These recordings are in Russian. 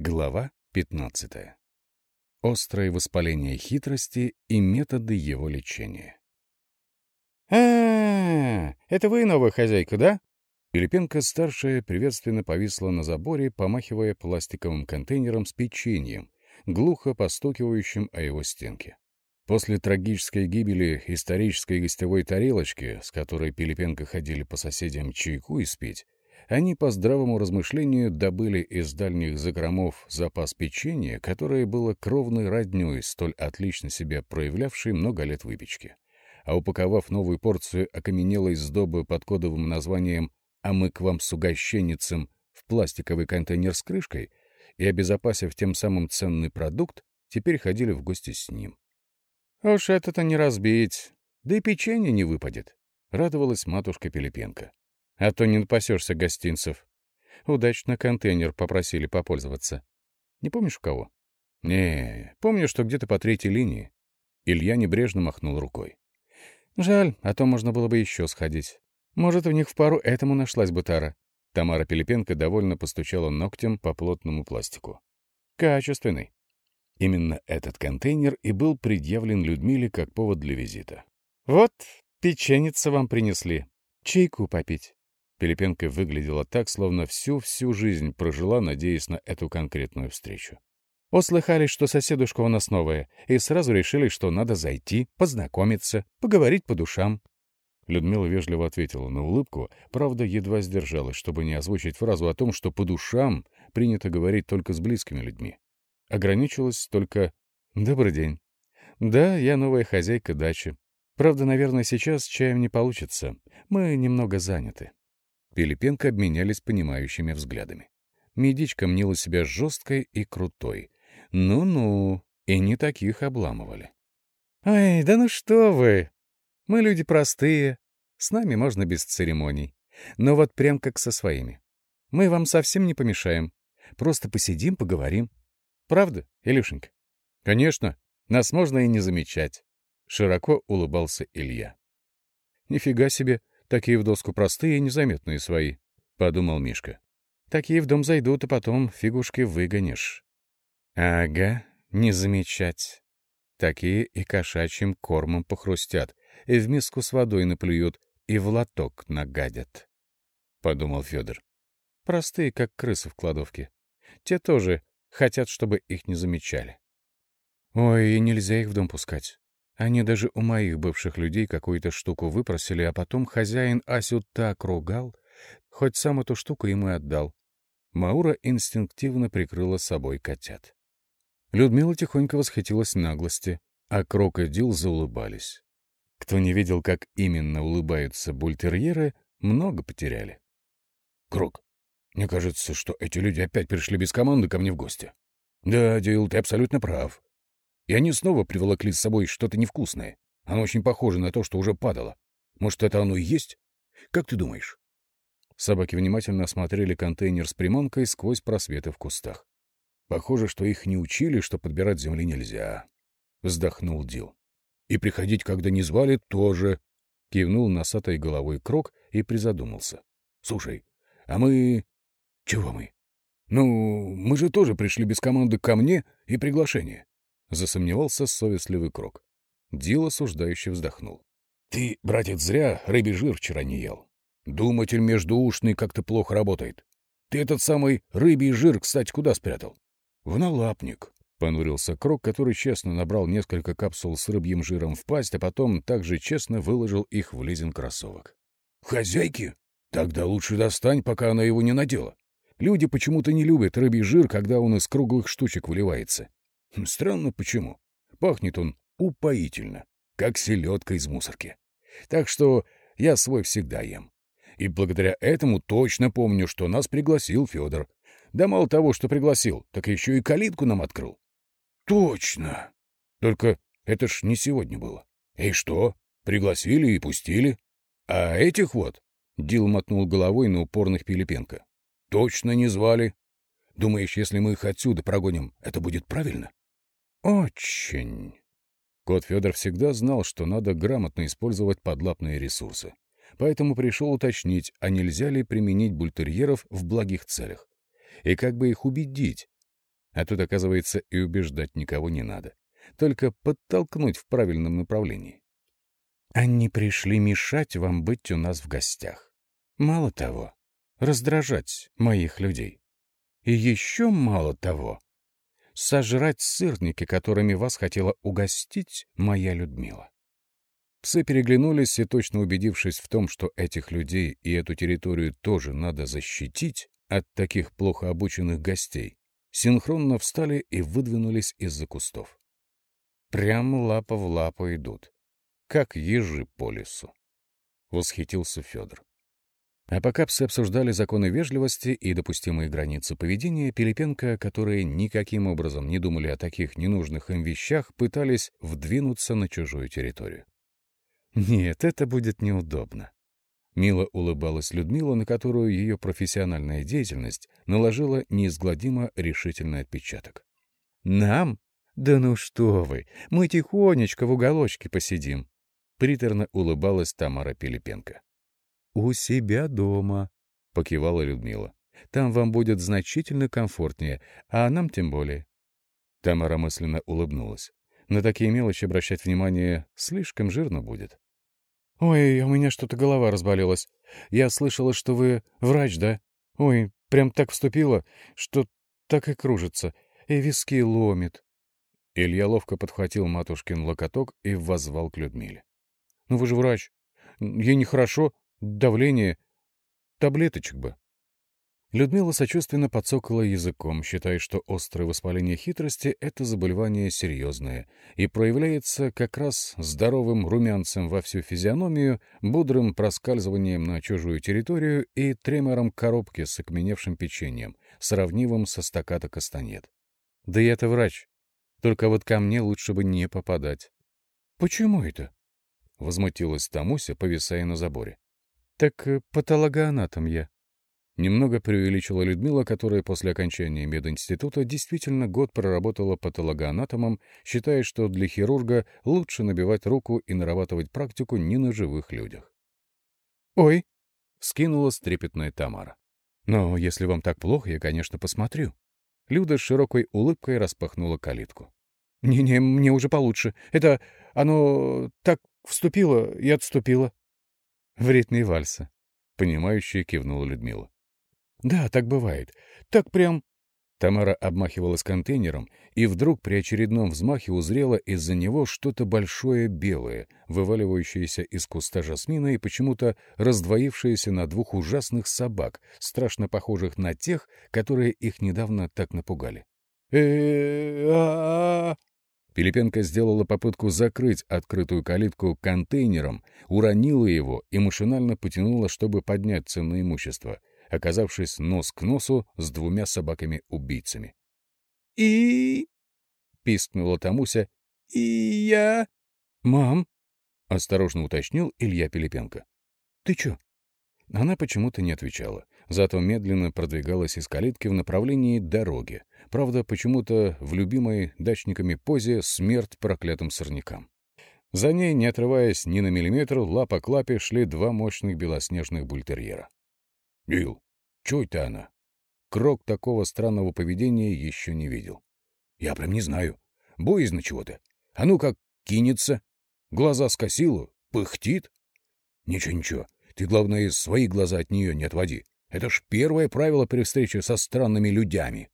Глава 15. Острое воспаление хитрости и методы его лечения. а, -а, -а это вы новая хозяйка, да?» Пилипенко-старшая приветственно повисла на заборе, помахивая пластиковым контейнером с печеньем, глухо постукивающим о его стенке. После трагической гибели исторической гостевой тарелочки, с которой Пилипенко ходили по соседям чайку испить, они по здравому размышлению добыли из дальних закромов запас печенья, которое было кровной роднёй, столь отлично себя проявлявшей много лет выпечки. А упаковав новую порцию окаменелой сдобы под кодовым названием «А мы к вам с угощенницем» в пластиковый контейнер с крышкой и обезопасив тем самым ценный продукт, теперь ходили в гости с ним. «Уж это-то не разбить, да и печенье не выпадет», — радовалась матушка Пилипенко а то не напасешься гостинцев. Удачно контейнер попросили попользоваться. Не помнишь у кого? Не, помню, что где-то по третьей линии. Илья небрежно махнул рукой. Жаль, а то можно было бы еще сходить. Может, у них в пару этому нашлась бы тара. Тамара Пилипенко довольно постучала ногтем по плотному пластику. Качественный. Именно этот контейнер и был предъявлен Людмиле как повод для визита. «Вот, печеница вам принесли. Чайку попить». Пилипенко выглядела так, словно всю-всю жизнь прожила, надеясь на эту конкретную встречу. Услыхали, что соседушка у нас новая, и сразу решили, что надо зайти, познакомиться, поговорить по душам. Людмила вежливо ответила на улыбку, правда, едва сдержалась, чтобы не озвучить фразу о том, что по душам принято говорить только с близкими людьми. Ограничилась только «Добрый день». «Да, я новая хозяйка дачи. Правда, наверное, сейчас чаем не получится. Мы немного заняты». Пилипенко обменялись понимающими взглядами. Медичка мнила себя жесткой и крутой. Ну-ну, и не таких обламывали. «Ой, да ну что вы! Мы люди простые, с нами можно без церемоний. Но вот прям как со своими. Мы вам совсем не помешаем. Просто посидим, поговорим. Правда, Илюшенька?» «Конечно, нас можно и не замечать», — широко улыбался Илья. «Нифига себе, Такие в доску простые и незаметные свои, — подумал Мишка. Такие в дом зайдут, а потом фигушки выгонишь. Ага, не замечать. Такие и кошачьим кормом похрустят, и в миску с водой наплюют, и в лоток нагадят, — подумал Федор. Простые, как крысы в кладовке. Те тоже хотят, чтобы их не замечали. Ой, и нельзя их в дом пускать. Они даже у моих бывших людей какую-то штуку выпросили, а потом хозяин Асю так ругал, хоть сам эту штуку ему и отдал. Маура инстинктивно прикрыла собой котят. Людмила тихонько восхитилась наглости, а Крок и Дил заулыбались. Кто не видел, как именно улыбаются бультерьеры, много потеряли. — Крок, мне кажется, что эти люди опять пришли без команды ко мне в гости. — Да, Дил, ты абсолютно прав. И они снова приволокли с собой что-то невкусное. Оно очень похоже на то, что уже падало. Может, это оно и есть? Как ты думаешь?» Собаки внимательно осмотрели контейнер с приманкой сквозь просветы в кустах. «Похоже, что их не учили, что подбирать земли нельзя», — вздохнул Дил. «И приходить, когда не звали, тоже», — кивнул носатой головой Крок и призадумался. «Слушай, а мы... Чего мы? Ну, мы же тоже пришли без команды ко мне и приглашения. Засомневался совестливый крок. Дил осуждающе вздохнул. — Ты, братец, зря рыбий жир вчера не ел. Думатель междуушный как-то плохо работает. Ты этот самый рыбий жир, кстати, куда спрятал? — В налапник, — понурился Крок, который честно набрал несколько капсул с рыбьим жиром в пасть, а потом также честно выложил их в лизинг кроссовок. — Хозяйки? Тогда лучше достань, пока она его не надела. Люди почему-то не любят рыбий жир, когда он из круглых штучек выливается. Хм, странно почему. Пахнет он упоительно, как селедка из мусорки. Так что я свой всегда ем. И благодаря этому точно помню, что нас пригласил Федор. Да мало того, что пригласил, так еще и калитку нам открыл. Точно. Только это ж не сегодня было. И что? Пригласили и пустили. А этих вот... Дил мотнул головой на упорных Пилипенко. Точно не звали. Думаешь, если мы их отсюда прогоним, это будет правильно? Очень. Кот Федор всегда знал, что надо грамотно использовать подлапные ресурсы. Поэтому пришел уточнить, а нельзя ли применить бультерьеров в благих целях. И как бы их убедить. А тут, оказывается, и убеждать никого не надо. Только подтолкнуть в правильном направлении. Они пришли мешать вам быть у нас в гостях. Мало того, раздражать моих людей. И еще мало того, сожрать сырники, которыми вас хотела угостить моя Людмила. Псы переглянулись и, точно убедившись в том, что этих людей и эту территорию тоже надо защитить от таких плохо обученных гостей, синхронно встали и выдвинулись из-за кустов. Прям лапа в лапу идут, как ежи по лесу. Восхитился Федор. А пока псы обсуждали законы вежливости и допустимые границы поведения, Пилипенко, которые никаким образом не думали о таких ненужных им вещах, пытались вдвинуться на чужую территорию. «Нет, это будет неудобно». Мило улыбалась Людмила, на которую ее профессиональная деятельность наложила неизгладимо решительный отпечаток. «Нам? Да ну что вы! Мы тихонечко в уголочке посидим!» Приторно улыбалась Тамара Пилипенко. «У себя дома», — покивала Людмила. «Там вам будет значительно комфортнее, а нам тем более». Тамара мысленно улыбнулась. На такие мелочи обращать внимание слишком жирно будет. «Ой, у меня что-то голова разболелась. Я слышала, что вы врач, да? Ой, прям так вступила, что так и кружится, и виски ломит». Илья ловко подхватил матушкин локоток и воззвал к Людмиле. «Ну вы же врач. Ей нехорошо, давление. Таблеточек бы». Людмила сочувственно подсокала языком, считая, что острое воспаление хитрости — это заболевание серьезное и проявляется как раз здоровым румянцем во всю физиономию, бодрым проскальзыванием на чужую территорию и тремором коробки с окаменевшим печеньем, сравнимым со стаката кастанет. «Да я-то врач. Только вот ко мне лучше бы не попадать». «Почему это?» — возмутилась Тамуся, повисая на заборе. «Так э, патологоанатом я», Немного преувеличила Людмила, которая после окончания мединститута действительно год проработала патологоанатомом, считая, что для хирурга лучше набивать руку и нарабатывать практику не на живых людях. «Ой!» — скинулась трепетная Тамара. «Но если вам так плохо, я, конечно, посмотрю». Люда с широкой улыбкой распахнула калитку. «Не-не, мне уже получше. Это оно так вступило и отступило». «В ритме вальса», — понимающе кивнула Людмила. Да, так бывает. Так прям... Тамара обмахивалась контейнером и вдруг при очередном взмахе узрела из-за него что-то большое белое, вываливающееся из куста жасмина и почему-то раздвоившееся на двух ужасных собак, страшно похожих на тех, которые их недавно так напугали. э Пилипенко сделала попытку закрыть открытую калитку контейнером, уронила его и машинально потянула, чтобы поднять ценное имущество — оказавшись нос к носу с двумя собаками-убийцами. «И...» — пискнула Тамуся. «И я...» «Мам!» — осторожно уточнил Илья Пилипенко. «Ты чё?» Она почему-то не отвечала, зато медленно продвигалась из калитки в направлении дороги, правда, почему-то в любимой дачниками позе смерть проклятым сорнякам. За ней, не отрываясь ни на миллиметр, лапа к лапе шли два мощных белоснежных бультерьера. Ил, чё это она? Крок такого странного поведения еще не видел. Я прям не знаю. Боязно чего-то. А ну как кинется. Глаза скосила, пыхтит. Ничего-ничего, ты, главное, свои глаза от нее не отводи. Это ж первое правило при встрече со странными людьми.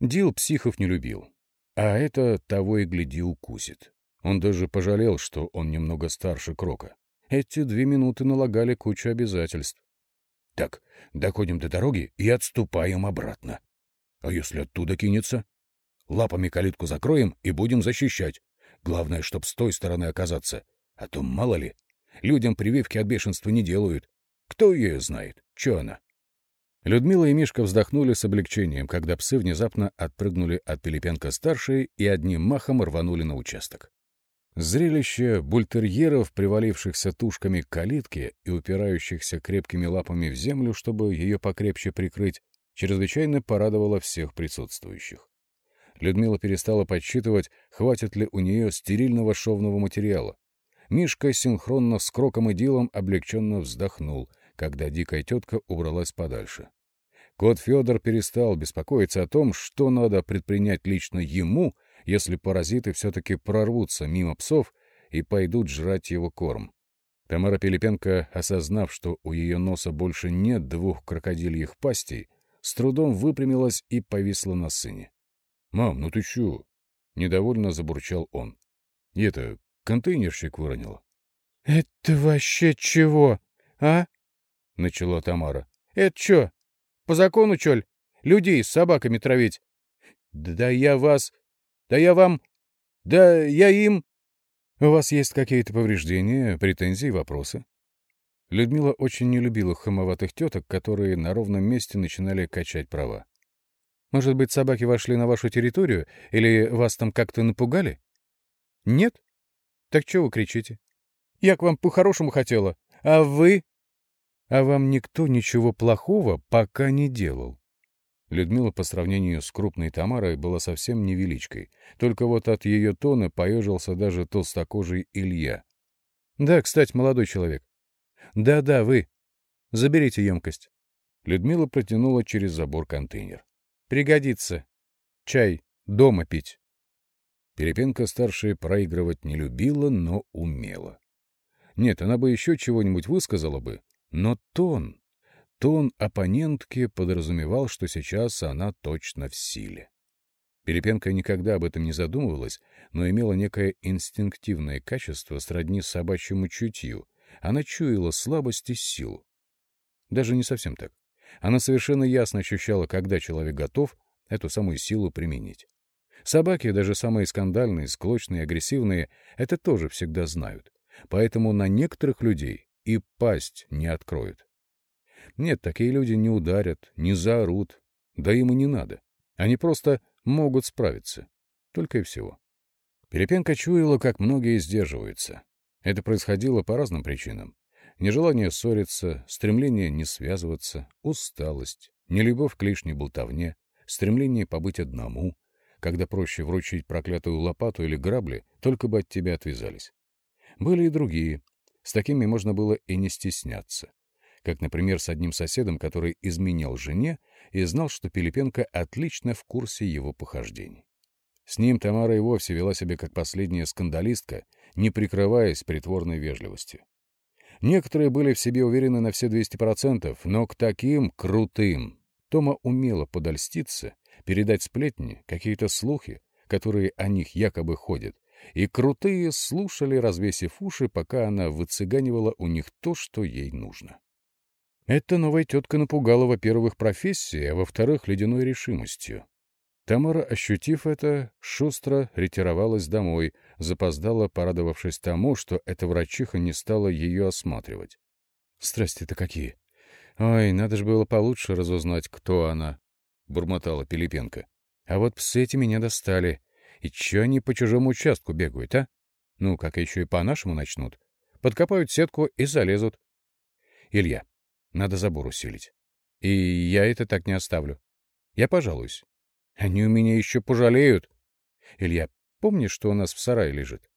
Дил психов не любил. А это того и гляди укусит. Он даже пожалел, что он немного старше Крока. Эти две минуты налагали кучу обязательств. Так, доходим до дороги и отступаем обратно. А если оттуда кинется? Лапами калитку закроем и будем защищать. Главное, чтоб с той стороны оказаться. А то, мало ли, людям прививки от бешенства не делают. Кто ее знает? Че она? Людмила и Мишка вздохнули с облегчением, когда псы внезапно отпрыгнули от Пилипенко-старшей и одним махом рванули на участок. Зрелище бультерьеров, привалившихся тушками к калитке и упирающихся крепкими лапами в землю, чтобы ее покрепче прикрыть, чрезвычайно порадовало всех присутствующих. Людмила перестала подсчитывать, хватит ли у нее стерильного шовного материала. Мишка синхронно с Кроком и Дилом облегченно вздохнул, когда дикая тетка убралась подальше. Кот Федор перестал беспокоиться о том, что надо предпринять лично ему, если паразиты все-таки прорвутся мимо псов и пойдут жрать его корм. Тамара Пилипенко, осознав, что у ее носа больше нет двух крокодильих пастей, с трудом выпрямилась и повисла на сыне. — Мам, ну ты чё? — недовольно забурчал он. — это, контейнерщик выронил. — Это вообще чего, а? — начала Тамара. — Это чё? По закону, чёль? Людей с собаками травить? Да я вас... Да я вам... Да я им... У вас есть какие-то повреждения, претензии, вопросы? Людмила очень не любила хамоватых теток, которые на ровном месте начинали качать права. Может быть, собаки вошли на вашу территорию или вас там как-то напугали? Нет? Так чего вы кричите? Я к вам по-хорошему хотела, а вы... А вам никто ничего плохого пока не делал. Людмила по сравнению с крупной Тамарой была совсем невеличкой, только вот от ее тона поежился даже толстокожий Илья. «Да, кстати, молодой человек. Да-да, вы. Заберите емкость». Людмила протянула через забор контейнер. «Пригодится. Чай дома пить». Перепенка-старшая проигрывать не любила, но умела. Нет, она бы еще чего-нибудь высказала бы, но тон, тон оппонентки подразумевал, что сейчас она точно в силе. Перепенка никогда об этом не задумывалась, но имела некое инстинктивное качество сродни собачьему чутью. Она чуяла слабость и силу. Даже не совсем так. Она совершенно ясно ощущала, когда человек готов эту самую силу применить. Собаки, даже самые скандальные, склочные, агрессивные, это тоже всегда знают. Поэтому на некоторых людей и пасть не откроют. Нет, такие люди не ударят, не заорут, да им и не надо. Они просто могут справиться. Только и всего. Перепенка чуяла, как многие сдерживаются. Это происходило по разным причинам. Нежелание ссориться, стремление не связываться, усталость, нелюбовь к лишней болтовне, стремление побыть одному, когда проще вручить проклятую лопату или грабли, только бы от тебя отвязались. Были и другие. С такими можно было и не стесняться. Как, например, с одним соседом, который изменял жене и знал, что Пилипенко отлично в курсе его похождений. С ним Тамара и вовсе вела себя как последняя скандалистка, не прикрываясь притворной вежливостью. Некоторые были в себе уверены на все 200%, но к таким крутым Тома умела подольститься, передать сплетни, какие-то слухи, которые о них якобы ходят, и крутые слушали, развесив уши, пока она выцыганивала у них то, что ей нужно. Эта новая тетка напугала, во-первых, профессией, а во-вторых, ледяной решимостью. Тамара, ощутив это, шустро ретировалась домой, запоздала, порадовавшись тому, что эта врачиха не стала ее осматривать. «Страсти-то какие! Ой, надо же было получше разузнать, кто она!» — бурмотала Пилипенко. «А вот псы эти меня достали. И че они по чужому участку бегают, а? Ну, как еще и по нашему начнут. Подкопают сетку и залезут. Илья, надо забор усилить. И я это так не оставлю. Я пожалуюсь. Они у меня еще пожалеют. Илья, помнишь, что у нас в сарае лежит?